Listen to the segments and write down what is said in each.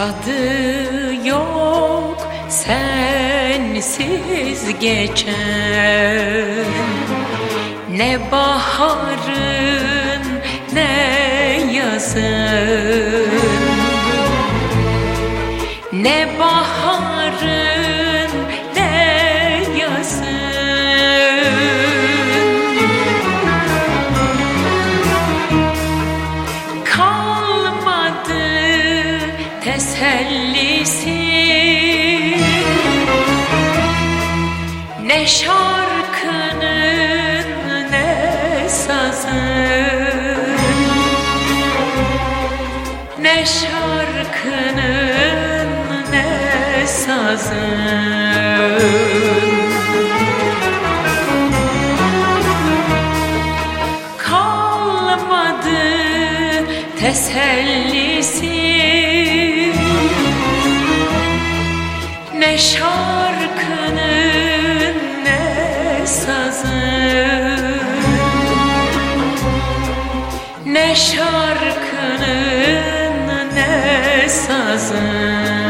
tadı yok sensiz geçen Ne baharın ne yazın. Ne baharın tesellisi. Ne şarkının ne sazın. Ne şarkının ne sazın. Kalmadı tesellisi Ne şarkının ne sazın Ne şarkının ne sazın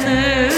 beni.